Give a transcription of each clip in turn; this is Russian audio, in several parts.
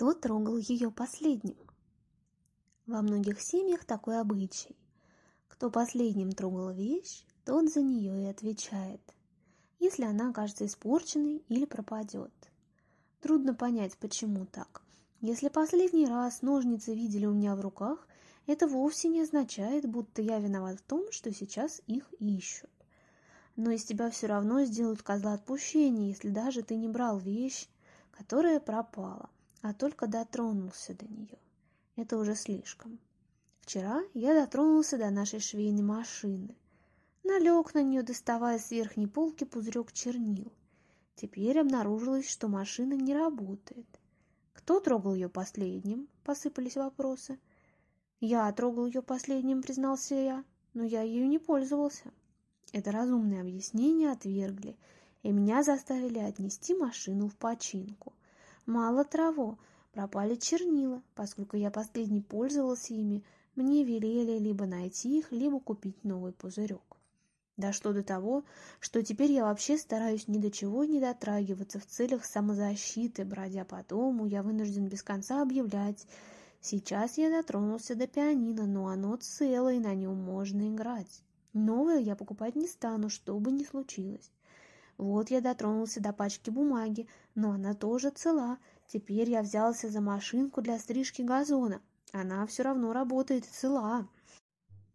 Кто трогал ее последним? Во многих семьях такой обычай. Кто последним трогал вещь, тот за нее и отвечает, если она окажется испорченной или пропадет. Трудно понять, почему так. Если последний раз ножницы видели у меня в руках, это вовсе не означает, будто я виноват в том, что сейчас их ищут. Но из тебя все равно сделают козла отпущения, если даже ты не брал вещь, которая пропала а только дотронулся до нее. Это уже слишком. Вчера я дотронулся до нашей швейной машины. Налег на нее, доставая с верхней полки пузырек чернил. Теперь обнаружилось, что машина не работает. Кто трогал ее последним? Посыпались вопросы. Я трогал ее последним, признался я, но я ею не пользовался. Это разумное объяснение отвергли, и меня заставили отнести машину в починку мало траво, пропали чернила, поскольку я последний пользовался ими, мне велели либо найти их, либо купить новый пузырек. Да что до того, что теперь я вообще стараюсь ни до чего не дотрагиваться в целях самозащиты, бродя по дому, я вынужден без конца объявлять. Сейчас я дотронулся до пианино, но оно целое, и на нем можно играть. Новое я покупать не стану, что бы ни случилось. Вот я дотронулся до пачки бумаги, но она тоже цела. Теперь я взялся за машинку для стрижки газона. Она все равно работает цела.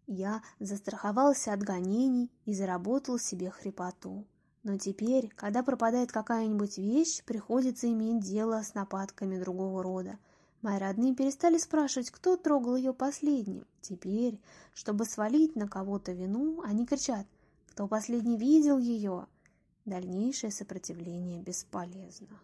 Я застраховался от гонений и заработал себе хрипоту. Но теперь, когда пропадает какая-нибудь вещь, приходится иметь дело с нападками другого рода. Мои родные перестали спрашивать, кто трогал ее последним. Теперь, чтобы свалить на кого-то вину, они кричат «Кто последний видел ее?» Дальнейшее сопротивление бесполезно.